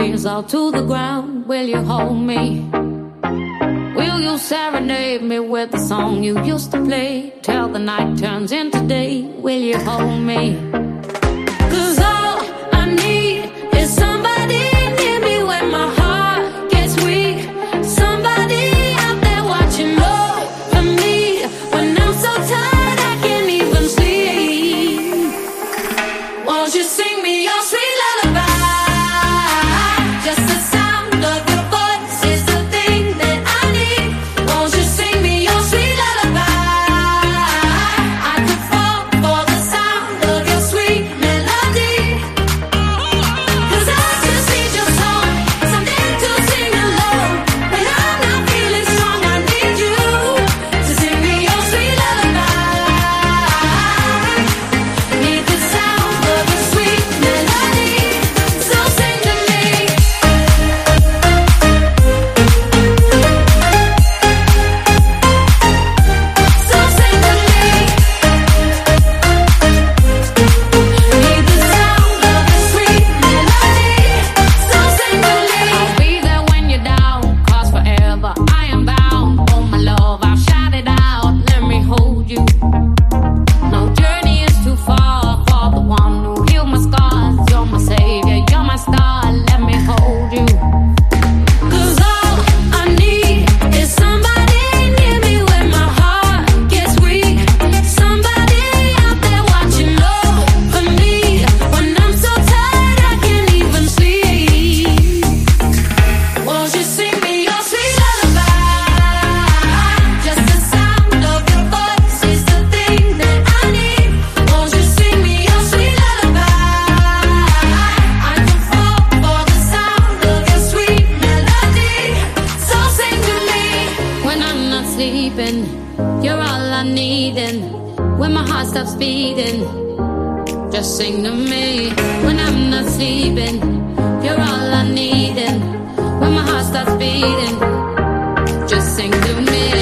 fears all to the ground. Will you hold me? Will you serenade me with the song you used to play till the night turns into day? Will you hold me? Cause all I need is somebody near me when my heart gets weak. Somebody out there watching over me when I'm so tired I can't even sleep. Won't you sing me your sweet You're all I'm needing. When my heart stops beating, just sing to me. When I'm not sleeping, you're all I'm needing. When my heart stops beating, just sing to me.